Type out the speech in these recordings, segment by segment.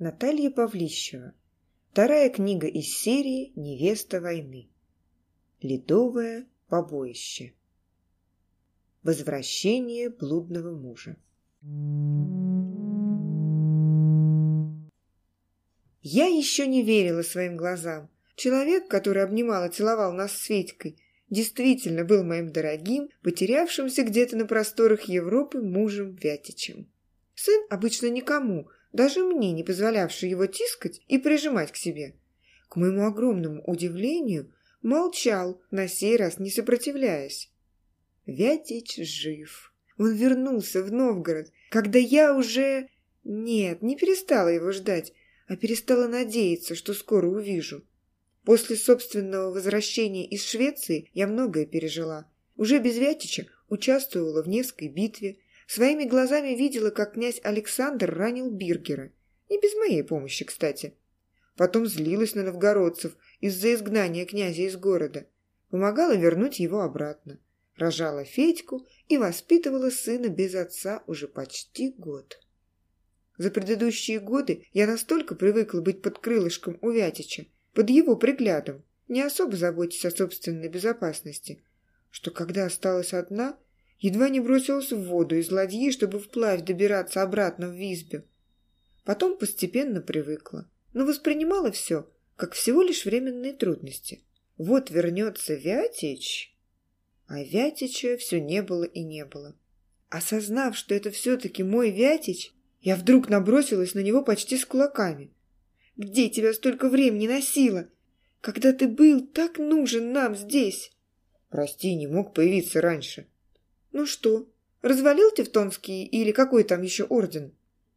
Наталья Павлищева. Вторая книга из серии «Невеста войны». Ледовое побоище. Возвращение блудного мужа. Я еще не верила своим глазам. Человек, который обнимал и целовал нас с Светькой, действительно был моим дорогим, потерявшимся где-то на просторах Европы мужем Вятичем. Сын обычно никому, даже мне не позволявший его тискать и прижимать к себе. К моему огромному удивлению, молчал, на сей раз не сопротивляясь. Вятич жив. Он вернулся в Новгород, когда я уже... Нет, не перестала его ждать, а перестала надеяться, что скоро увижу. После собственного возвращения из Швеции я многое пережила. Уже без Вятича участвовала в Невской битве, Своими глазами видела, как князь Александр ранил Биргера. Не без моей помощи, кстати. Потом злилась на новгородцев из-за изгнания князя из города. Помогала вернуть его обратно. Рожала Федьку и воспитывала сына без отца уже почти год. За предыдущие годы я настолько привыкла быть под крылышком у Вятича, под его приглядом, не особо заботясь о собственной безопасности, что когда осталась одна, Едва не бросилась в воду из ладьи, чтобы вплавь добираться обратно в Визбю. Потом постепенно привыкла, но воспринимала все, как всего лишь временные трудности. Вот вернется Вятич, а Вятича все не было и не было. Осознав, что это все-таки мой Вятич, я вдруг набросилась на него почти с кулаками. «Где тебя столько времени носило? Когда ты был так нужен нам здесь?» «Прости, не мог появиться раньше», «Ну что, развалил Тевтонский или какой там еще орден?»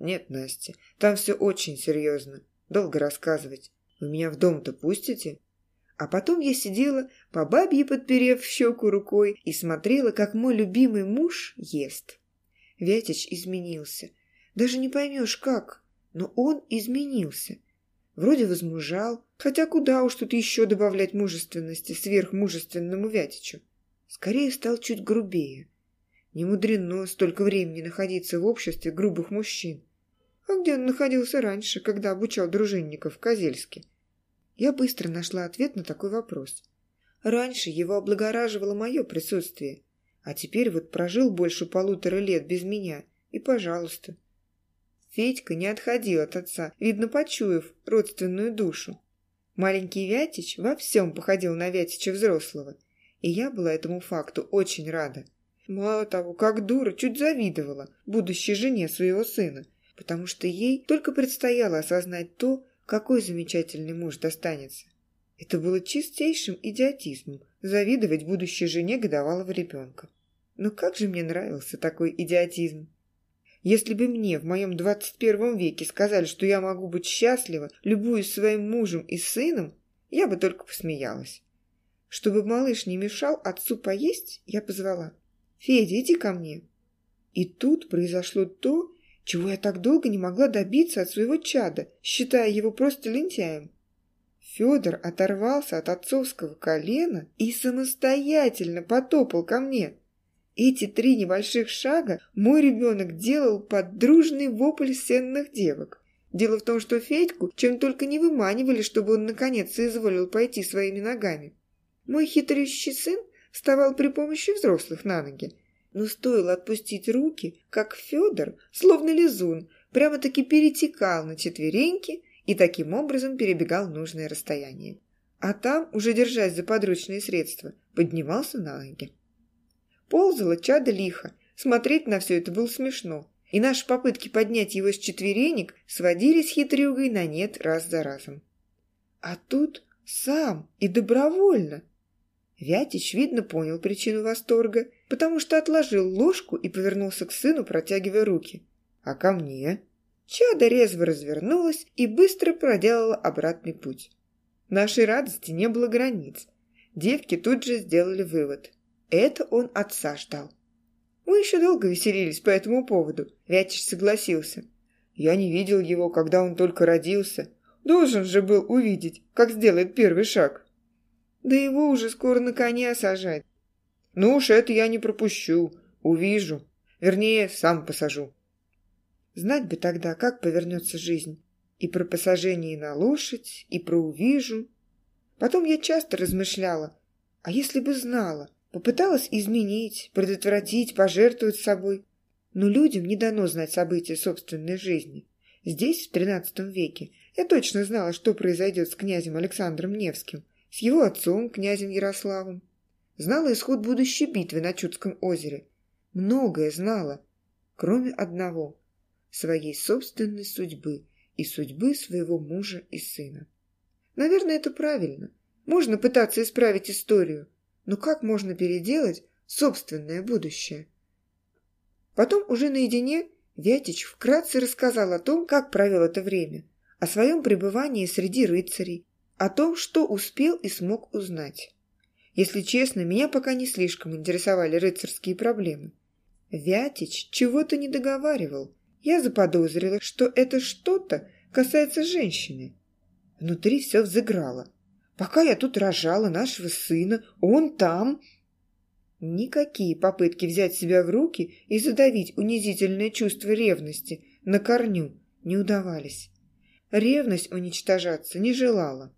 «Нет, Настя, там все очень серьезно. Долго рассказывать. Вы меня в дом-то пустите?» А потом я сидела, по бабье подперев щеку рукой, и смотрела, как мой любимый муж ест. Вятич изменился. Даже не поймешь, как, но он изменился. Вроде возмужал, хотя куда уж тут еще добавлять мужественности сверхмужественному Вятичу. Скорее стал чуть грубее. Не мудрено столько времени находиться в обществе грубых мужчин. А где он находился раньше, когда обучал дружинников в Козельске? Я быстро нашла ответ на такой вопрос. Раньше его облагораживало мое присутствие, а теперь вот прожил больше полутора лет без меня, и пожалуйста. Федька не отходил от отца, видно, почуяв родственную душу. Маленький Вятич во всем походил на Вятича взрослого, и я была этому факту очень рада. Мало того, как дура, чуть завидовала будущей жене своего сына, потому что ей только предстояло осознать то, какой замечательный муж достанется. Это было чистейшим идиотизмом завидовать будущей жене годовалого ребенка. Но как же мне нравился такой идиотизм. Если бы мне в моем двадцать первом веке сказали, что я могу быть счастлива, любуясь своим мужем и сыном, я бы только посмеялась. Чтобы малыш не мешал отцу поесть, я позвала. «Федя, иди ко мне». И тут произошло то, чего я так долго не могла добиться от своего чада, считая его просто лентяем. Федор оторвался от отцовского колена и самостоятельно потопал ко мне. Эти три небольших шага мой ребенок делал под дружный вопль сенных девок. Дело в том, что Федьку чем только не выманивали, чтобы он наконец соизволил пойти своими ногами. Мой хитрющий сын вставал при помощи взрослых на ноги. Но стоило отпустить руки, как Федор, словно лизун, прямо-таки перетекал на четвереньки и таким образом перебегал нужное расстояние. А там, уже держась за подручные средства, поднимался на ноги. Ползало чадо лихо, смотреть на все это было смешно, и наши попытки поднять его с четверенек сводились хитрюгой на нет раз за разом. А тут сам и добровольно – Вятич, видно, понял причину восторга, потому что отложил ложку и повернулся к сыну, протягивая руки. «А ко мне?» Чада резво развернулась и быстро проделала обратный путь. Нашей радости не было границ. Девки тут же сделали вывод. Это он отца ждал. Мы еще долго веселились по этому поводу. Вятич согласился. Я не видел его, когда он только родился. Должен же был увидеть, как сделает первый шаг. Да его уже скоро на коня сажать. Ну уж это я не пропущу. Увижу. Вернее, сам посажу. Знать бы тогда, как повернется жизнь. И про посажение на лошадь, и про увижу. Потом я часто размышляла, а если бы знала, попыталась изменить, предотвратить, пожертвовать собой. Но людям не дано знать события собственной жизни. Здесь, в XIII веке, я точно знала, что произойдет с князем Александром Невским, с его отцом, князем Ярославом. Знала исход будущей битвы на Чудском озере. Многое знала, кроме одного – своей собственной судьбы и судьбы своего мужа и сына. Наверное, это правильно. Можно пытаться исправить историю, но как можно переделать собственное будущее? Потом уже наедине Вятич вкратце рассказал о том, как провел это время, о своем пребывании среди рыцарей, о том, что успел и смог узнать. Если честно, меня пока не слишком интересовали рыцарские проблемы. Вятич чего-то не договаривал. Я заподозрила, что это что-то касается женщины. Внутри все взыграло. Пока я тут рожала нашего сына, он там... Никакие попытки взять себя в руки и задавить унизительное чувство ревности на корню не удавались. Ревность уничтожаться не желала.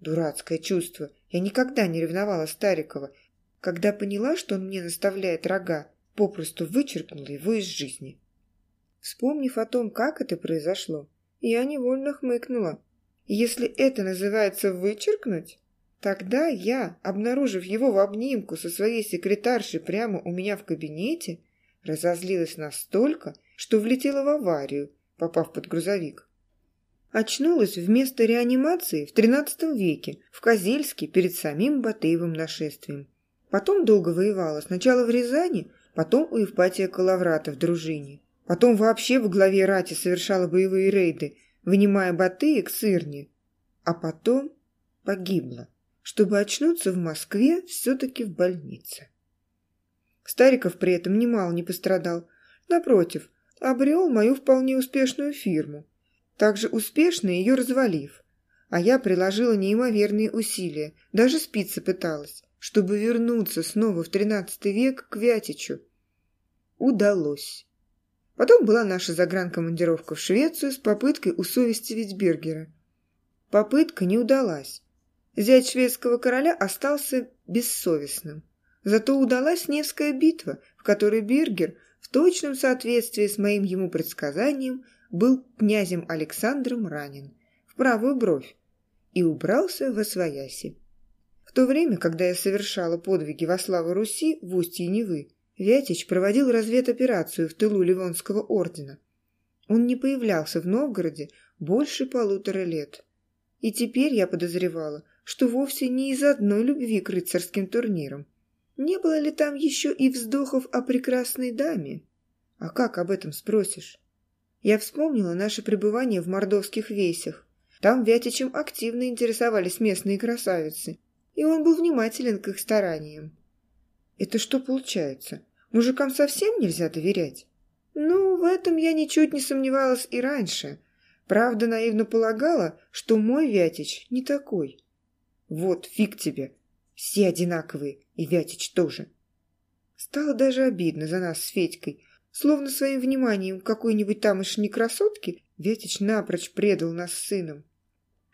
Дурацкое чувство. Я никогда не ревновала Старикова. Когда поняла, что он мне наставляет рога, попросту вычеркнула его из жизни. Вспомнив о том, как это произошло, я невольно хмыкнула. Если это называется «вычеркнуть», тогда я, обнаружив его в обнимку со своей секретаршей прямо у меня в кабинете, разозлилась настолько, что влетела в аварию, попав под грузовик. Очнулась вместо реанимации в XIII веке в Козельске перед самим Батыевым нашествием. Потом долго воевала, сначала в Рязани, потом у Евпатия Калаврата в дружине. Потом вообще в главе рати совершала боевые рейды – вынимая Батыя к сырне, а потом погибла, чтобы очнуться в Москве все-таки в больнице. Стариков при этом немало не пострадал. Напротив, обрел мою вполне успешную фирму, также успешно ее развалив. А я приложила неимоверные усилия, даже спиться пыталась, чтобы вернуться снова в тринадцатый век к Вятичу. Удалось. Потом была наша загранкомандировка в Швецию с попыткой усовестивить Бергера. Попытка не удалась. Зять шведского короля остался бессовестным. Зато удалась Невская битва, в которой Бергер в точном соответствии с моим ему предсказанием был князем Александром ранен в правую бровь и убрался во свояси. В то время, когда я совершала подвиги во славу Руси в устье Невы, Вятич проводил разведоперацию в тылу Ливонского ордена. Он не появлялся в Новгороде больше полутора лет. И теперь я подозревала, что вовсе не из одной любви к рыцарским турнирам. Не было ли там еще и вздохов о прекрасной даме? А как об этом спросишь? Я вспомнила наше пребывание в мордовских весях. Там Вятичем активно интересовались местные красавицы, и он был внимателен к их стараниям. Это что получается? Мужикам совсем нельзя доверять? Ну, в этом я ничуть не сомневалась и раньше. Правда, наивно полагала, что мой Вятич не такой. Вот, фиг тебе. Все одинаковые, и Вятич тоже. Стало даже обидно за нас с Федькой. Словно своим вниманием какой-нибудь тамошней красотки Вятич напрочь предал нас сыном.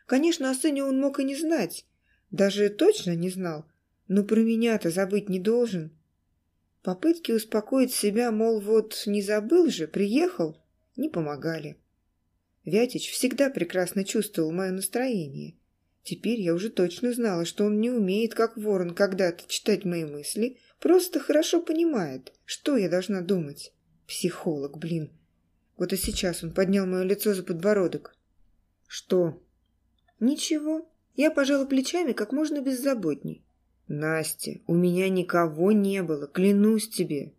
Конечно, о сыне он мог и не знать. Даже точно не знал. Но про меня-то забыть не должен. Попытки успокоить себя, мол, вот не забыл же, приехал, не помогали. Вятич всегда прекрасно чувствовал мое настроение. Теперь я уже точно знала, что он не умеет, как ворон, когда-то читать мои мысли, просто хорошо понимает, что я должна думать. Психолог, блин. Вот и сейчас он поднял мое лицо за подбородок. «Что?» «Ничего». Я пожала плечами как можно беззаботней. «Настя, у меня никого не было, клянусь тебе!»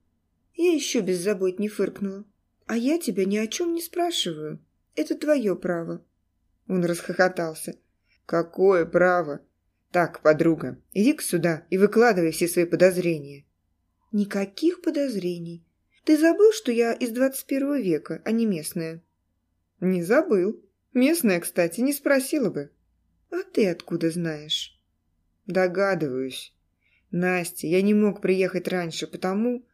Я еще беззаботней фыркнула. «А я тебя ни о чем не спрашиваю. Это твое право». Он расхохотался. «Какое право? Так, подруга, иди-ка сюда и выкладывай все свои подозрения». «Никаких подозрений. Ты забыл, что я из двадцать первого века, а не местная?» «Не забыл. Местная, кстати, не спросила бы». «А ты откуда знаешь?» Догадываюсь. Настя, я не мог приехать раньше, потому...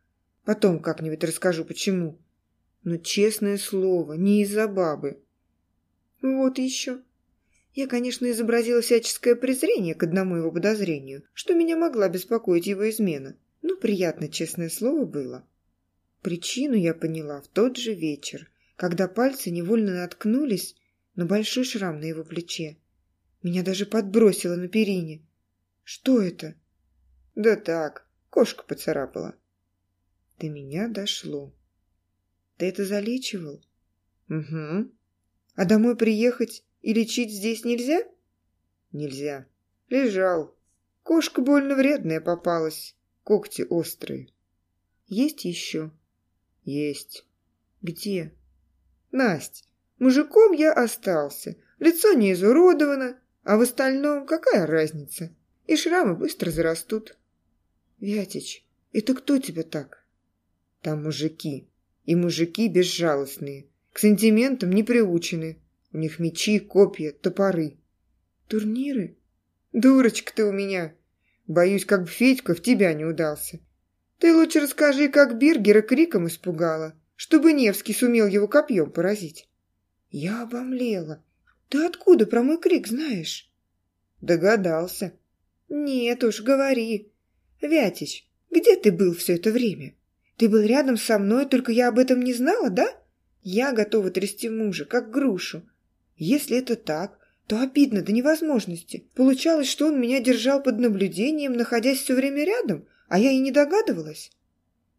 Потом как-нибудь расскажу, почему. Но, честное слово, не из-за бабы. Вот еще. Я, конечно, изобразила всяческое презрение к одному его подозрению, что меня могла беспокоить его измена. Но приятно, честное слово, было. Причину я поняла в тот же вечер, когда пальцы невольно наткнулись на большой шрам на его плече. Меня даже подбросило на перине. Что это? Да так, кошка поцарапала. До меня дошло. Ты это залечивал? Угу. А домой приехать и лечить здесь нельзя? Нельзя. Лежал. Кошка больно вредная попалась. Когти острые. Есть еще? Есть. Где? Насть, мужиком я остался. Лицо не изуродовано, а в остальном какая разница? И шрамы быстро зарастут. Вятич, это кто тебя так? Там мужики. И мужики безжалостные. К сантиментам не приучены. У них мечи, копья, топоры. Турниры? Дурочка ты у меня. Боюсь, как бы Федька в тебя не удался. Ты лучше расскажи, как Биргера криком испугала, чтобы Невский сумел его копьем поразить. Я обомлела. Ты откуда про мой крик знаешь? Догадался. Нет уж, говори. Вятич, где ты был все это время? Ты был рядом со мной, только я об этом не знала, да? Я готова трясти мужа, как грушу. Если это так, то обидно до невозможности. Получалось, что он меня держал под наблюдением, находясь все время рядом, а я и не догадывалась.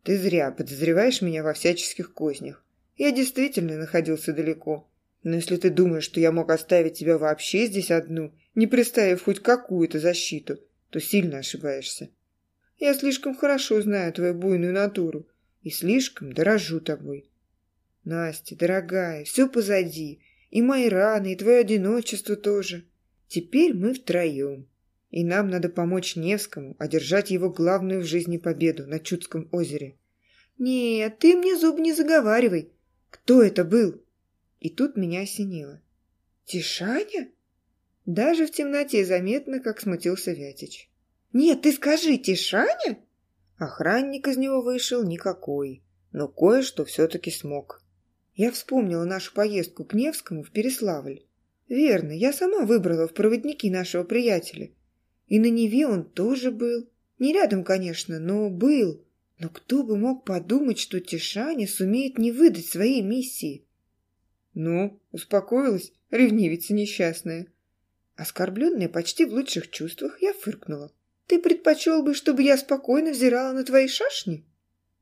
Ты зря подозреваешь меня во всяческих кознях. Я действительно находился далеко. Но если ты думаешь, что я мог оставить тебя вообще здесь одну, не приставив хоть какую-то защиту, то сильно ошибаешься. Я слишком хорошо знаю твою буйную натуру и слишком дорожу тобой. Настя, дорогая, все позади, и мои раны, и твое одиночество тоже. Теперь мы втроем. И нам надо помочь Невскому одержать его главную в жизни победу на Чудском озере. Нет, ты мне зуб не заговаривай. Кто это был? И тут меня осенило. Тишаня? Даже в темноте заметно, как смутился Вятич. Нет, ты скажи, Тишаня? Охранник из него вышел никакой, но кое-что все-таки смог. Я вспомнила нашу поездку к Невскому в Переславль. Верно, я сама выбрала в проводники нашего приятеля – и на Неве он тоже был. Не рядом, конечно, но был. Но кто бы мог подумать, что Тишаня сумеет не выдать своей миссии? Ну, успокоилась, ревнивица несчастная. Оскорбленная почти в лучших чувствах, я фыркнула. Ты предпочел бы, чтобы я спокойно взирала на твои шашни?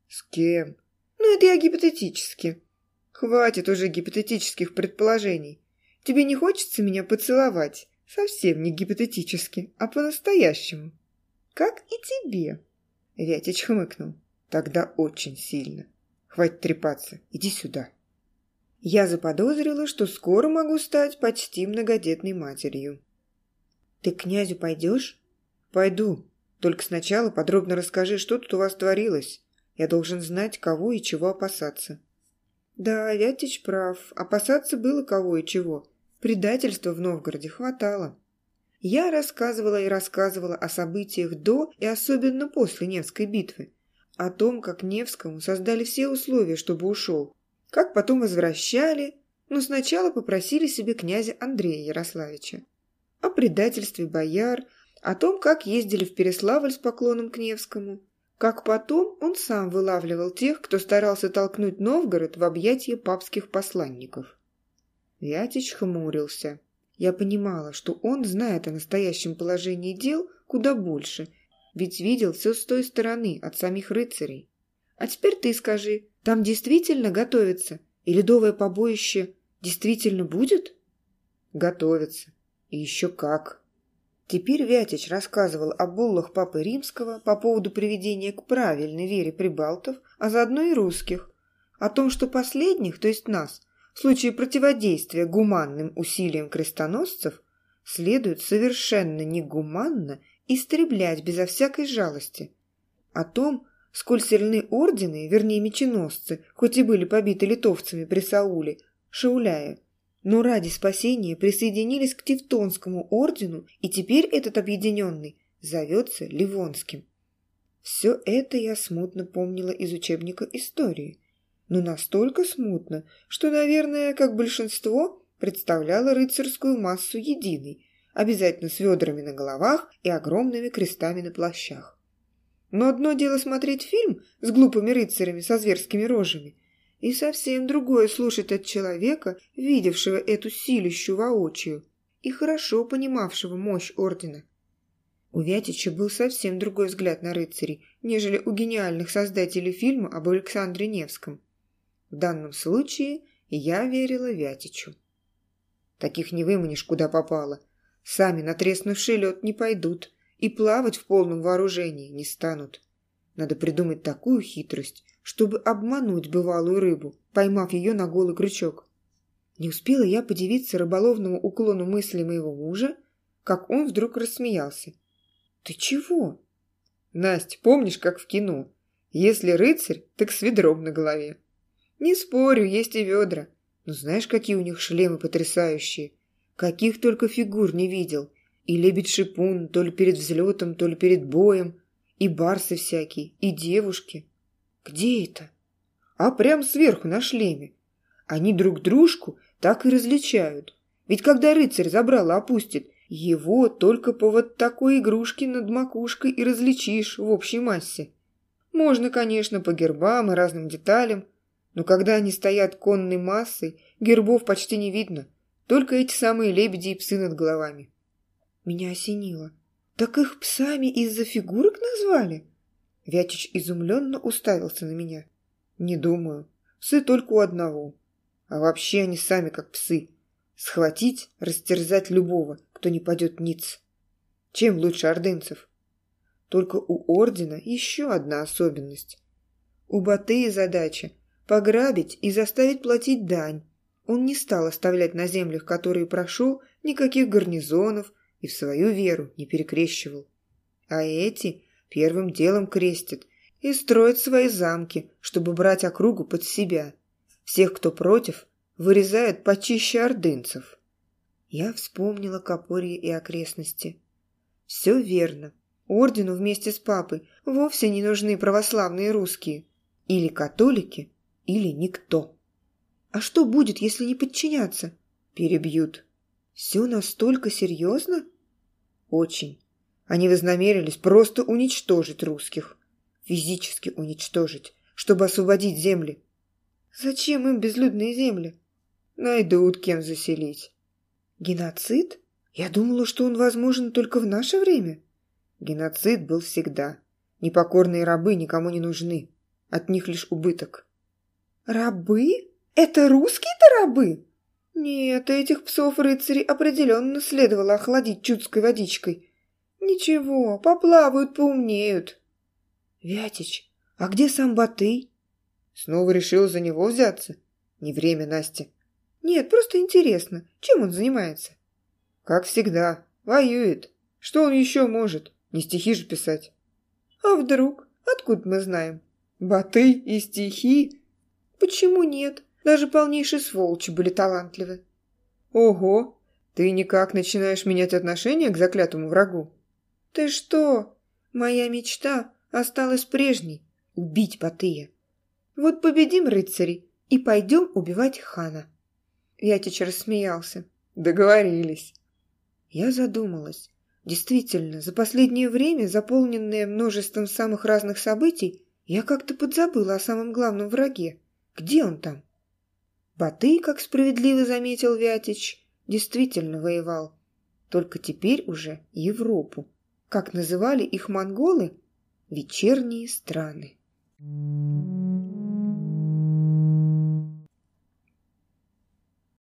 С кем? Ну, это я гипотетически. Хватит уже гипотетических предположений. Тебе не хочется меня поцеловать? Совсем не гипотетически, а по-настоящему. Как и тебе. Вятич хмыкнул. Тогда очень сильно. Хватит трепаться, иди сюда. Я заподозрила, что скоро могу стать почти многодетной матерью. Ты к князю пойдешь? Пойду. Только сначала подробно расскажи, что тут у вас творилось. Я должен знать, кого и чего опасаться. Да, Вятич прав. Опасаться было кого и чего. Предательства в Новгороде хватало. Я рассказывала и рассказывала о событиях до и особенно после Невской битвы. О том, как Невскому создали все условия, чтобы ушел. Как потом возвращали, но сначала попросили себе князя Андрея Ярославича. О предательстве бояр, о том, как ездили в Переславль с поклоном к Невскому. Как потом он сам вылавливал тех, кто старался толкнуть Новгород в объятия папских посланников. Вятич хмурился. Я понимала, что он знает о настоящем положении дел куда больше, ведь видел все с той стороны, от самих рыцарей. А теперь ты скажи, там действительно готовится? И ледовое побоище действительно будет? Готовится. И еще как. Теперь Вятич рассказывал о буллах Папы Римского по поводу приведения к правильной вере прибалтов, а заодно и русских. О том, что последних, то есть нас, в случае противодействия гуманным усилиям крестоносцев следует совершенно негуманно истреблять безо всякой жалости. О том, сколь сильны ордены, вернее меченосцы, хоть и были побиты литовцами при Сауле, Шауляя, но ради спасения присоединились к Тевтонскому ордену, и теперь этот объединенный зовется Ливонским. Все это я смутно помнила из учебника истории – но настолько смутно, что, наверное, как большинство, представляла рыцарскую массу единой, обязательно с ведрами на головах и огромными крестами на плащах. Но одно дело смотреть фильм с глупыми рыцарями со зверскими рожами, и совсем другое слушать от человека, видевшего эту силищу воочию и хорошо понимавшего мощь ордена. У Вятича был совсем другой взгляд на рыцарей, нежели у гениальных создателей фильма об Александре Невском. В данном случае я верила Вятичу. Таких не выманишь, куда попало. Сами на треснувший лед не пойдут и плавать в полном вооружении не станут. Надо придумать такую хитрость, чтобы обмануть бывалую рыбу, поймав ее на голый крючок. Не успела я подивиться рыболовному уклону мысли моего мужа, как он вдруг рассмеялся. «Ты чего?» «Настя, помнишь, как в кино? Если рыцарь, так с ведром на голове». «Не спорю, есть и ведра. Но знаешь, какие у них шлемы потрясающие? Каких только фигур не видел. И лебедь-шипун то ли перед взлетом, то ли перед боем. И барсы всякие, и девушки. Где это? А прям сверху на шлеме. Они друг дружку так и различают. Ведь когда рыцарь забрало опустит, его только по вот такой игрушке над макушкой и различишь в общей массе. Можно, конечно, по гербам и разным деталям, но когда они стоят конной массой, гербов почти не видно, только эти самые лебеди и псы над головами. Меня осенило. Так их псами из-за фигурок назвали? Вятич изумленно уставился на меня. Не думаю. Псы только у одного. А вообще они сами как псы. Схватить, растерзать любого, кто не падет ниц. Чем лучше ордынцев? Только у ордена еще одна особенность. У Батыя задача – пограбить и заставить платить дань. Он не стал оставлять на землях, которые прошел, никаких гарнизонов и в свою веру не перекрещивал. А эти первым делом крестят и строят свои замки, чтобы брать округу под себя. Всех, кто против, вырезают почище ордынцев. Я вспомнила Копорье и окрестности. Все верно. Ордену вместе с папой вовсе не нужны православные русские. Или католики, или никто. А что будет, если не подчиняться? Перебьют. Все настолько серьезно? Очень. Они вознамерились просто уничтожить русских. Физически уничтожить, чтобы освободить земли. Зачем им безлюдные земли? Найдут кем заселить. Геноцид? Я думала, что он возможен только в наше время. Геноцид был всегда. Непокорные рабы никому не нужны. От них лишь убыток. Рабы? Это русские-то рабы? Нет, этих псов-рыцарей определенно следовало охладить чудской водичкой. «Ничего, поплавают, поумнеют». «Вятич, а где сам Батый?» «Снова решил за него взяться? Не время, Настя». «Нет, просто интересно, чем он занимается?» «Как всегда, воюет. Что он еще может? Не стихи же писать». «А вдруг? Откуда мы знаем?» «Батый и стихи?» «Почему нет? Даже полнейшие сволочи были талантливы». «Ого! Ты никак начинаешь менять отношение к заклятому врагу?» «Ты что? Моя мечта осталась прежней — убить Батыя. Вот победим рыцарей и пойдем убивать хана». Вятич рассмеялся. «Договорились». Я задумалась. Действительно, за последнее время, заполненное множеством самых разных событий, я как-то подзабыла о самом главном враге. Где он там? Батый, как справедливо заметил Вятич, действительно воевал. Только теперь уже Европу как называли их монголы, вечерние страны. Thank you.